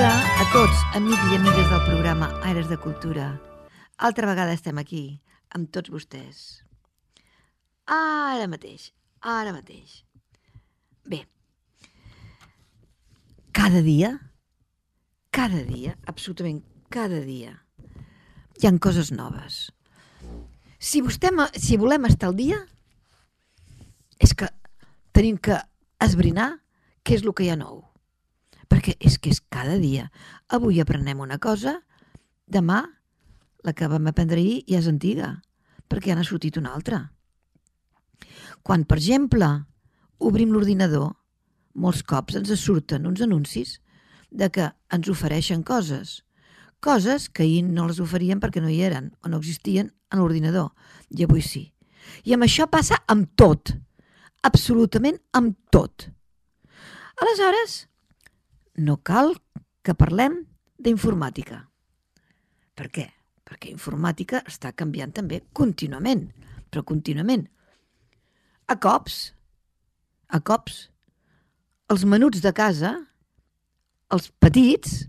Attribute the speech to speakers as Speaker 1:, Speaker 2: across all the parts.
Speaker 1: Tarda a tots, amics i amigues del programa Aires de Cultura. Altra vegada estem aquí, amb tots vostès. Ara mateix, ara mateix. Bé, cada dia, cada dia, absolutament cada dia, hi han coses noves. Si, vostè, si volem estar al dia, és que tenim que esbrinar què és el que hi ha nou perquè és que és cada dia. Avui aprenem una cosa, demà la que vam aprendre ahir ja és antiga, perquè ja n'ha sortit una altra. Quan, per exemple, obrim l'ordinador, molts cops ens surten uns anuncis de que ens ofereixen coses, coses que ahir no les oferien perquè no hi eren o no existien en l'ordinador, i avui sí. I amb això passa amb tot, absolutament amb tot. Aleshores, no cal que parlem d'informàtica. Per què? Perquè informàtica està canviant també contínuament, però contínuament. A cops, a cops, els menuts de casa, els petits,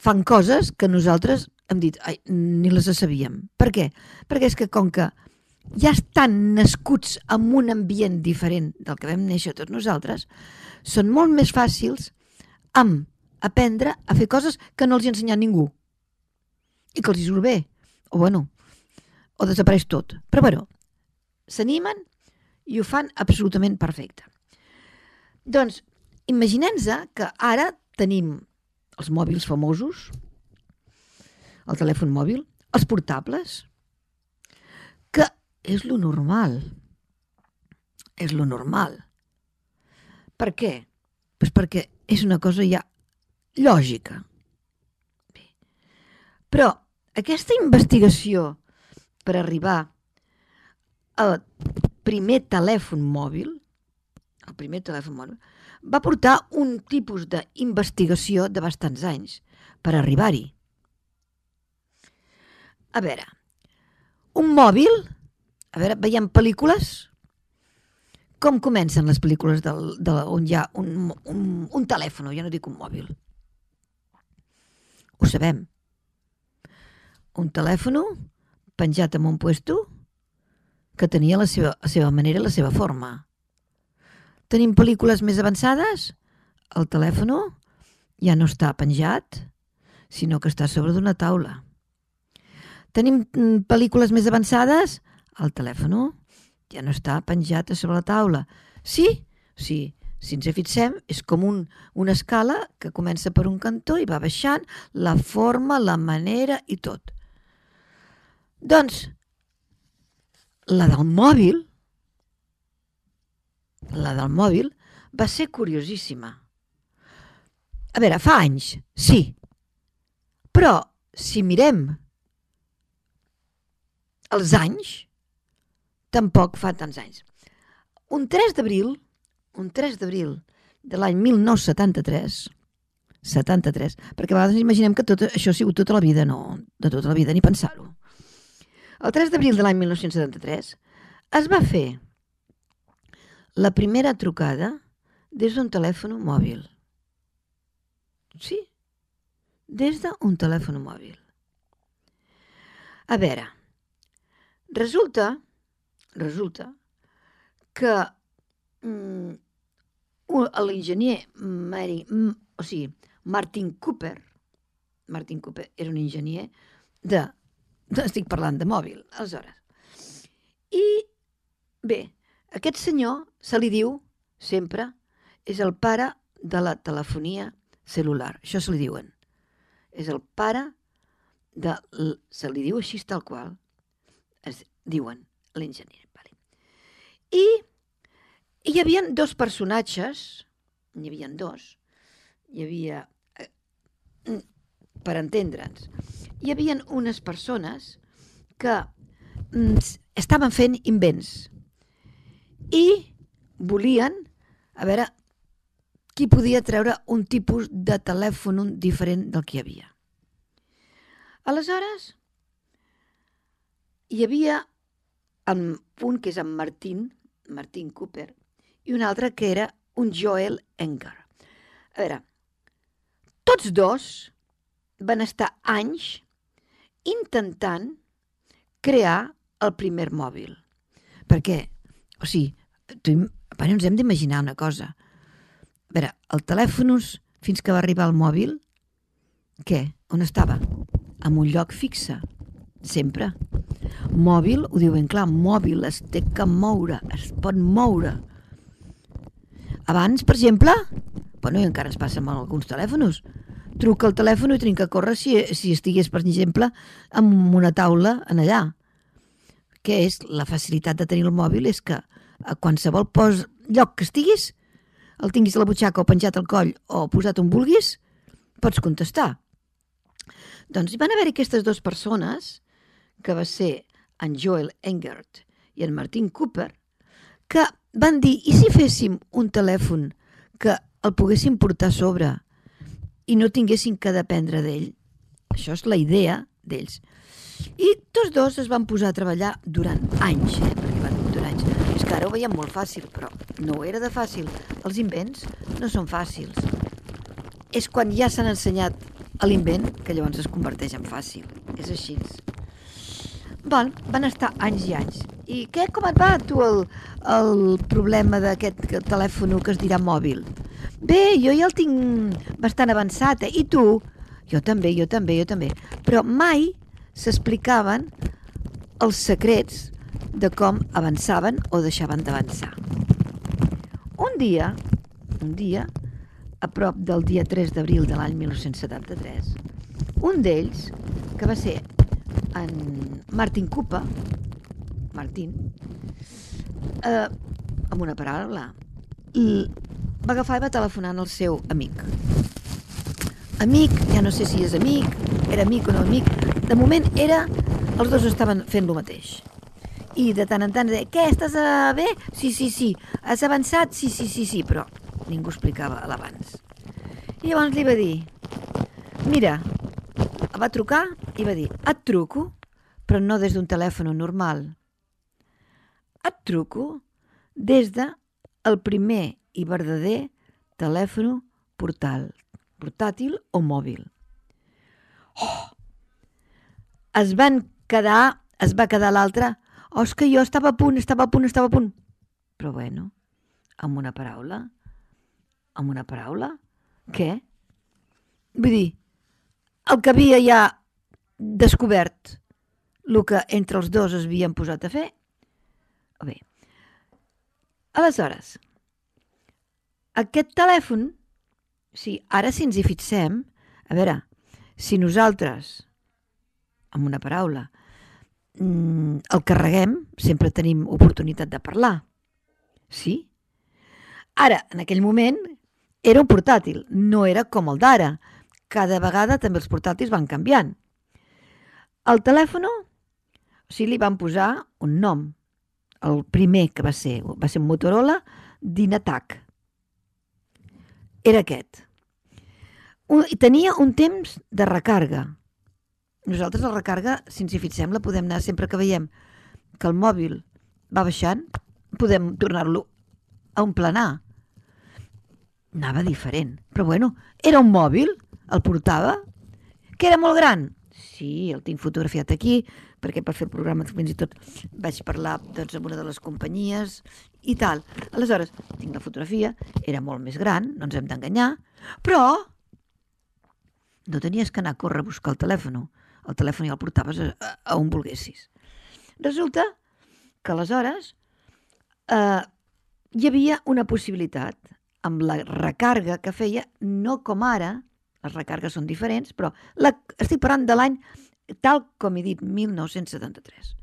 Speaker 1: fan coses que nosaltres hem dit, ai, ni les sabíem. Per què? Perquè és que com que ja estan nascuts en un ambient diferent del que vam néixer tots nosaltres, són molt més fàcils amb aprendre a fer coses que no els ha ensenyat ningú. I que els hi surt bé o bueno, o desapareix tot. Però bueno, s'animen i ho fan absolutament perfecte. Doncs imaginem-nos que ara tenim els mòbils famosos el telèfon mòbil els portables que és lo normal. És lo normal. Per què? Pues perquè és una cosa ja lògica. Bé. Però aquesta investigació per arribar al primer telèfon mòbil, el primer telèfon mòbil, va portar un tipus d'investigació de bastants anys per arribar-hi. A veure, un mòbil, a veure, veiem pel·lícules, com comencen les pel·lícules del, de, on hi ha un, un, un telèfon, ja no dic un mòbil? Ho sabem. Un telèfon penjat en un puesto que tenia la seva, la seva manera i la seva forma. Tenim pel·lícules més avançades? El telèfon ja no està penjat, sinó que està sobre d'una taula. Tenim mm, pel·lícules més avançades? El telèfon ja no està penjat a sobre la taula. Sí, sí, si ens fixem, és com un, una escala que comença per un cantó i va baixant la forma, la manera i tot. Doncs, la del mòbil, la del mòbil, va ser curiosíssima. A veure, fa anys, sí, però si mirem els anys, tampoc fa tants anys. Un 3 d'abril, un 3 d'abril de l'any 1973, 73, perquè a vegades imaginem que tot això ha sigut tota la vida, no, de tota la vida, ni pensar-ho. El 3 d'abril de l'any 1973 es va fer la primera trucada des d'un telèfon mòbil. Sí, des d'un telèfon mòbil. A veure, resulta resulta que mm, l'enginyer Mary, mm, o sigui, Martin Cooper, Martin Cooper era un enginyer de, de estic parlant de mòbil, aleshores. I bé, aquest senyor se li diu sempre és el pare de la telefonia celular, això se li diuen. És el pare de... se li diu així tal qual. Es diuen l'enginyer. Vale. I hi havia dos personatges, n'hi havia dos, hi havia... Eh, per entendre'ns, hi havia unes persones que mm, estaven fent invents i volien, a veure, qui podia treure un tipus de telèfon diferent del que hi havia. Aleshores, hi havia un que és en Martin, Martin Cooper, i un altre que era un Joel Enger. A veure, tots dos van estar anys intentant crear el primer mòbil. Perquè, o sigui, tu, ens hem d'imaginar una cosa. A veure, el telèfonus, fins que va arribar el mòbil, què? On estava? En un lloc fixe, sempre. Mòbil, ho diu ben clar, mòbil es té que moure, es pot moure. Abans, per exemple, bueno, i encara ens passa amb alguns telèfons, truca el telèfon i tenim que córrer si, si estigués, per exemple, amb una taula en allà. Què és la facilitat de tenir el mòbil? És que a qualsevol pos, lloc que estiguis, el tinguis a la butxaca o penjat al coll o posat on vulguis, pots contestar. Doncs hi van haver aquestes dues persones, que va ser en Joel Engert i en Martin Cooper, que van dir, i si féssim un telèfon que el poguessin portar a sobre i no tinguessin que dependre d'ell? Això és la idea d'ells. I tots dos es van posar a treballar durant anys, eh? perquè van durar anys. És que ara ho veiem molt fàcil, però no era de fàcil. Els invents no són fàcils. És quan ja s'han ensenyat a l'invent que llavors es converteix en fàcil. És així. Bon, van estar anys i anys. I què, com et va, tu, el, el problema d'aquest telèfon que es dirà mòbil? Bé, jo ja el tinc bastant avançat, eh? I tu? Jo també, jo també, jo també. Però mai s'explicaven els secrets de com avançaven o deixaven d'avançar. Un dia, un dia, a prop del dia 3 d'abril de l'any 1973, un d'ells, que va ser en Martin Cooper, Martin, eh, amb una paraula, i va agafar i va telefonar al seu amic. Amic, ja no sé si és amic, era amic o no amic, de moment era, els dos estaven fent lo mateix. I de tant en tant deia, què, estàs a... bé? Sí, sí, sí. Has avançat? Sí, sí, sí, sí, però ningú explicava l'abans. I llavors li va dir, mira, va trucar i va dir, et truco, però no des d'un telèfon normal. Et truco des de el primer i verdader telèfon portal, portàtil o mòbil. Oh! Es van quedar, es va quedar l'altre, oh, és que jo estava a punt, estava a punt, estava a punt. Però bueno, amb una paraula, amb una paraula, què? Vull dir, el que havia ja descobert el que entre els dos es havien posat a fer. Bé, aleshores, aquest telèfon, si ara si ens hi fixem, a veure, si nosaltres, amb una paraula, mm, el carreguem, sempre tenim oportunitat de parlar. Sí? Ara, en aquell moment, era un portàtil, no era com el d'ara, cada vegada també els portàtils van canviant. El telèfon, o sigui, li van posar un nom. El primer que va ser, va ser un Motorola Dynatac. Era aquest. I tenia un temps de recarga. Nosaltres la recarga, si ens hi fixem, la podem anar sempre que veiem que el mòbil va baixant, podem tornar-lo a emplenar. Anava diferent. Però bueno, era un mòbil el portava, que era molt gran. Sí, el tinc fotografiat aquí, perquè per fer el programa fins i tot vaig parlar doncs, amb una de les companyies i tal. Aleshores, tinc la fotografia, era molt més gran, no ens hem d'enganyar, però no tenies que anar a córrer a buscar el telèfon. El telèfon ja el portaves a, a, on volguessis. Resulta que aleshores eh, hi havia una possibilitat amb la recarga que feia, no com ara, les recargues són diferents, però la, estic parlant de l'any tal com he dit, 1973.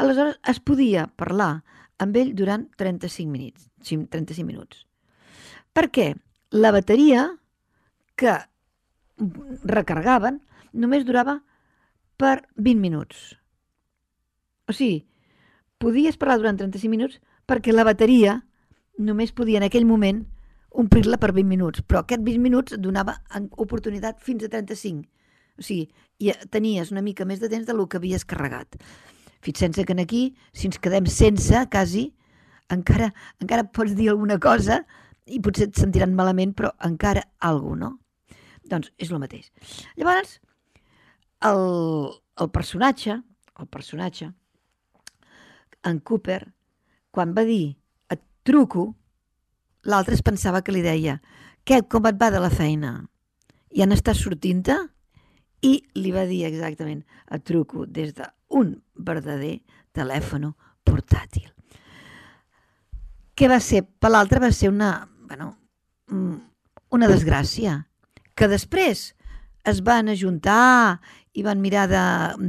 Speaker 1: Aleshores, es podia parlar amb ell durant 35 minuts. 35 minuts. Per què? La bateria que recargaven, només durava per 20 minuts. O sigui, podies parlar durant 35 minuts perquè la bateria només podia en aquell moment omplir-la per 20 minuts, però aquest 20 minuts donava oportunitat fins a 35. O sigui, i tenies una mica més de temps del que havies carregat. Fixem-se que aquí, si ens quedem sense, quasi, encara, encara pots dir alguna cosa i potser et sentiran malament, però encara alguna no? Doncs és el mateix. Llavors, el, el personatge, el personatge, en Cooper, quan va dir et truco, l'altre es pensava que li deia què, com et va de la feina? Ja n'estàs sortint-te? I li va dir exactament et truco des d'un verdader telèfon portàtil. Què va ser? Per l'altre va ser una, bueno, mm, una desgràcia, que després es van ajuntar i van mirar de,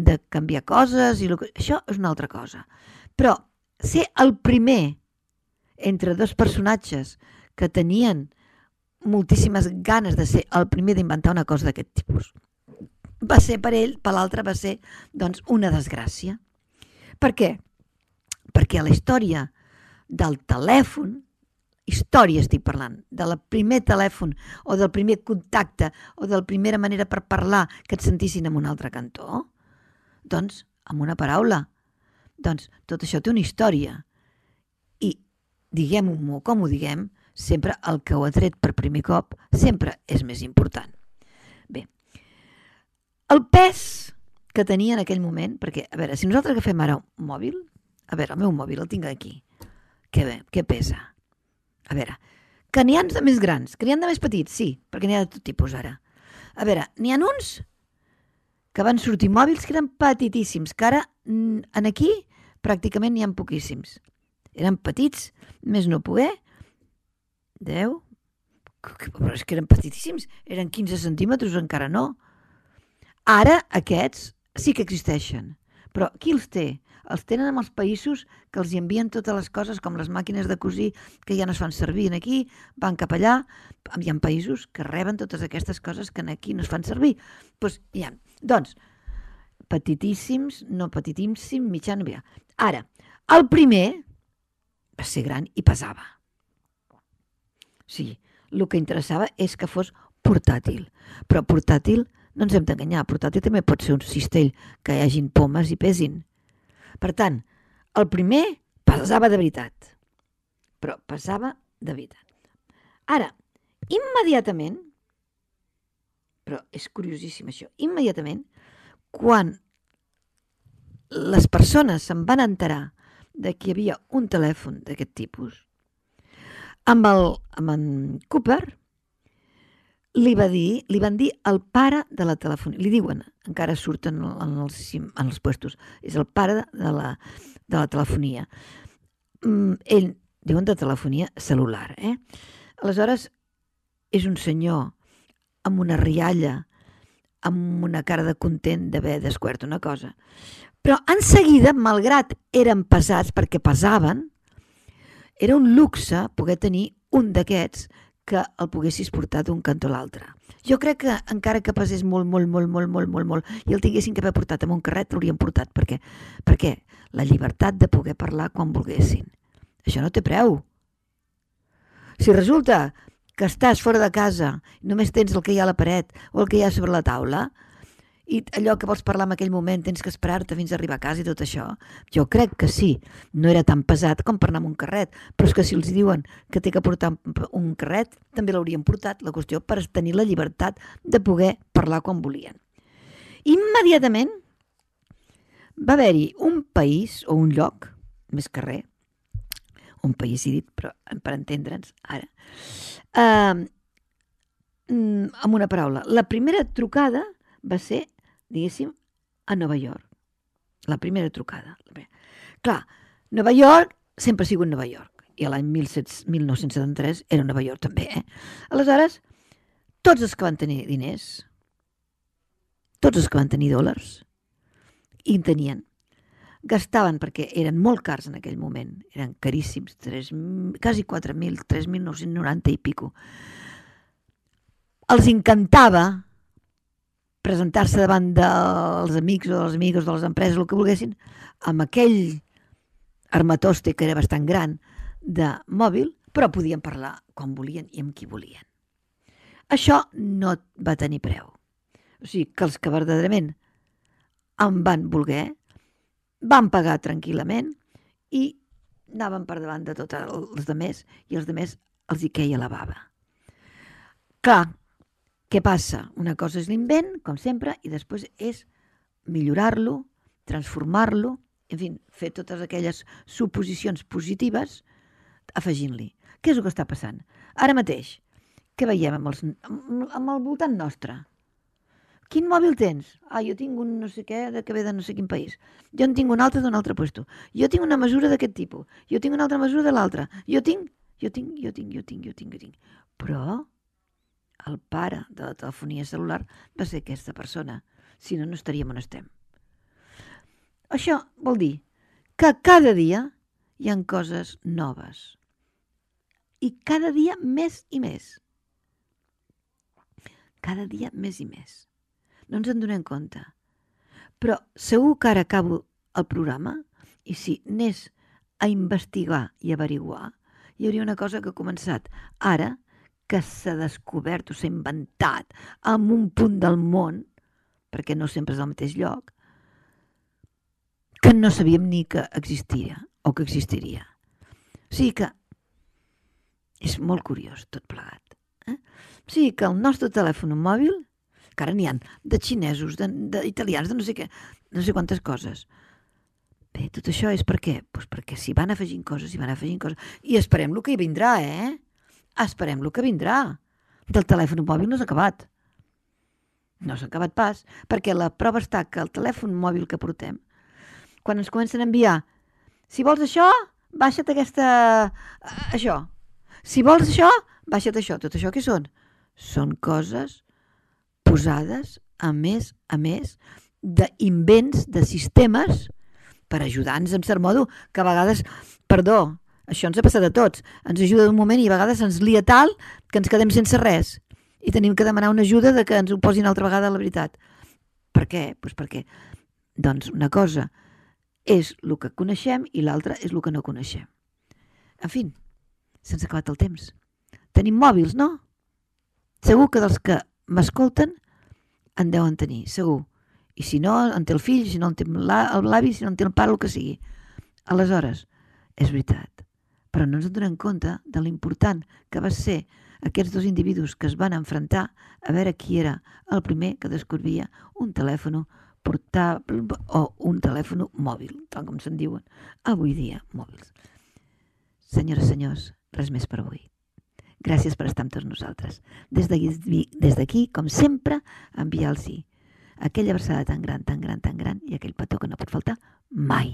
Speaker 1: de canviar coses, i que... això és una altra cosa. Però ser el primer entre dos personatges que tenien moltíssimes ganes de ser el primer d'inventar una cosa d'aquest tipus. Va ser per ell, per l'altre va ser doncs, una desgràcia. Per què? Perquè la història del telèfon, història estic parlant, del primer telèfon o del primer contacte o de la primera manera per parlar que et sentissin en un altre cantó, doncs, amb una paraula, doncs tot això té una història. Diguem-ho com ho diguem, sempre el que ho ha tret per primer cop sempre és més important. Bé, el pes que tenia en aquell moment, perquè, a veure, si nosaltres agafem ara un mòbil, a veure, el meu mòbil el tinc aquí, què, què pesa? A veure, que n'hi ha de més grans, que n'hi ha de més petits, sí, perquè n'hi ha de tot tipus ara. A veure, n'hi ha uns que van sortir mòbils que eren petitíssims, que ara en aquí pràcticament n'hi ha poquíssims. Eren petits, més no poder, 10, però és que eren petitíssims, eren 15 centímetres, encara no. Ara aquests sí que existeixen, però qui els té? Els tenen en els països que els hi envien totes les coses, com les màquines de cosir que ja no es fan servir en aquí, van cap allà. Hi ha països que reben totes aquestes coses que en aquí no es fan servir. Pues, hi ha. Doncs, petitíssims, no petitíssim, mitjan, bé. Ara, el primer va ser gran i pesava. Sí, el que interessava és que fos portàtil. Però portàtil, no ens hem d'enganyar, portàtil també pot ser un cistell que hi hagin pomes i pesin. Per tant, el primer pesava de veritat, però pesava de veritat. Ara, immediatament, però és curiosíssim això, immediatament, quan les persones se'n van enterar de que hi havia un telèfon d'aquest tipus, amb, el, amb en Cooper li, va dir, li van dir el pare de la telefonia. Li diuen, encara surten en els, en els puestos, és el pare de la, de la telefonia. Mm, ell, diuen de telefonia celular, eh? Aleshores, és un senyor amb una rialla, amb una cara de content d'haver descobert una cosa. Però en seguida, malgrat eren pesats perquè pesaven, era un luxe poder tenir un d'aquests que el poguessis portar d'un cantó a l'altre. Jo crec que encara que pesés molt, molt, molt, molt, molt, molt, molt, i el tinguessin que haver portat amb un carret, l'haurien portat. Per què? Perquè la llibertat de poder parlar quan volguessin. Això no té preu. Si resulta que estàs fora de casa, només tens el que hi ha a la paret o el que hi ha sobre la taula, i allò que vols parlar en aquell moment tens que esperar-te fins a arribar a casa i tot això, jo crec que sí, no era tan pesat com per anar amb un carret, però és que si els diuen que té que portar un carret, també l'haurien portat, la qüestió per tenir la llibertat de poder parlar quan volien. Immediatament va haver-hi un país o un lloc, més que res, un país dit, però per entendre'ns ara, eh, amb una paraula. La primera trucada va ser, diguéssim, a Nova York. La primera trucada. Clar, Nova York sempre ha sigut Nova York. I l'any 1973 era Nova York també. Eh? Aleshores, tots els que van tenir diners, tots els que van tenir dòlars, i en tenien, gastaven, perquè eren molt cars en aquell moment, eren caríssims, 3, quasi 4.000, 3.990 i pico. Els encantava presentar-se davant dels amics o dels amigos de les empreses, el que volguessin, amb aquell armatoste que era bastant gran de mòbil, però podien parlar com volien i amb qui volien. Això no va tenir preu. O sigui, que els que verdaderament em van voler, van pagar tranquil·lament i anaven per davant de tots els demés i els demés els hi queia la bava. Clar, què passa? Una cosa és l'invent, com sempre, i després és millorar-lo, transformar-lo, en fi, fer totes aquelles suposicions positives afegint-li. Què és el que està passant? Ara mateix, què veiem amb, els, amb el voltant nostre? Quin mòbil tens? Ah, jo tinc un no sé què de que ve de no sé quin país. Jo en tinc un altre d'un altre puesto. Jo tinc una mesura d'aquest tipus. Jo tinc una altra mesura de l'altra. Jo tinc, jo tinc, jo tinc, jo tinc, jo tinc, jo tinc. Però el pare de la telefonia celular va ser aquesta persona. Si no, no estaríem on estem. Això vol dir que cada dia hi han coses noves. I cada dia més i més. Cada dia més i més no ens en donem compte. Però segur que ara acabo el programa i si anés a investigar i averiguar, hi hauria una cosa que ha començat ara, que s'ha descobert o s'ha inventat en un punt del món, perquè no sempre és al mateix lloc, que no sabíem ni que existia o que existiria. O sigui que és molt curiós tot plegat. Eh? O sigui que el nostre telèfon mòbil que ara n'hi ha de xinesos, d'italians, de, de no sé què, no sé quantes coses. Bé, tot això és per què? Pues perquè s'hi van afegint coses, s'hi van afegint coses. I esperem el que hi vindrà, eh? Esperem el que vindrà. Del telèfon mòbil no s'ha acabat. No s'ha acabat pas, perquè la prova està que el telèfon mòbil que portem, quan ens comencen a enviar, si vols això, baixa't aquesta... això. Si vols això, baixa't això. Tot això què són? Són coses posades a més a més d'invents, de sistemes per ajudar-nos en cert modo, que a vegades, perdó, això ens ha passat a tots, ens ajuda d'un moment i a vegades ens lia tal que ens quedem sense res i tenim que demanar una ajuda de que ens ho posin altra vegada la veritat. Per què? Pues perquè, doncs, una cosa és el que coneixem i l'altra és el que no coneixem. En fi, se'ns ha acabat el temps. Tenim mòbils, no? Segur que dels que m'escolten en deuen tenir, segur. I si no, en té el fill, si no en té l'avi, si no en té el pare, el que sigui. Aleshores, és veritat. Però no ens en donem compte de l'important que va ser aquests dos individus que es van enfrontar a veure qui era el primer que descobria un telèfon portable o un telèfon mòbil, tal com se'n diuen avui dia mòbils. Senyores senyors, res més per avui. Gràcies per estar amb tots nosaltres. Des d'aquí, com sempre, enviar-los aquella versada tan gran, tan gran, tan gran i aquell petó que no pot faltar mai.